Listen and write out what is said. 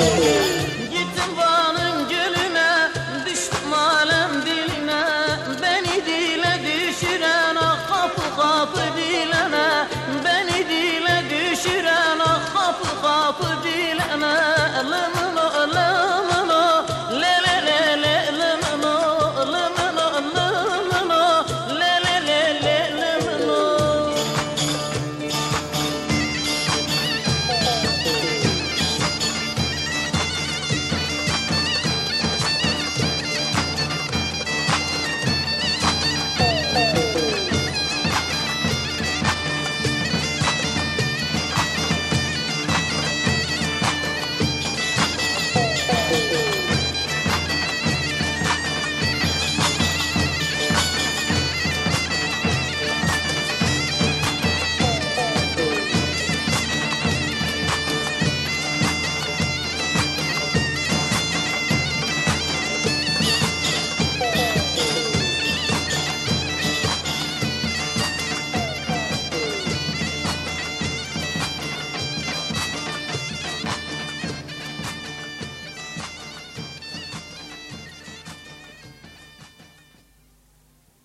Música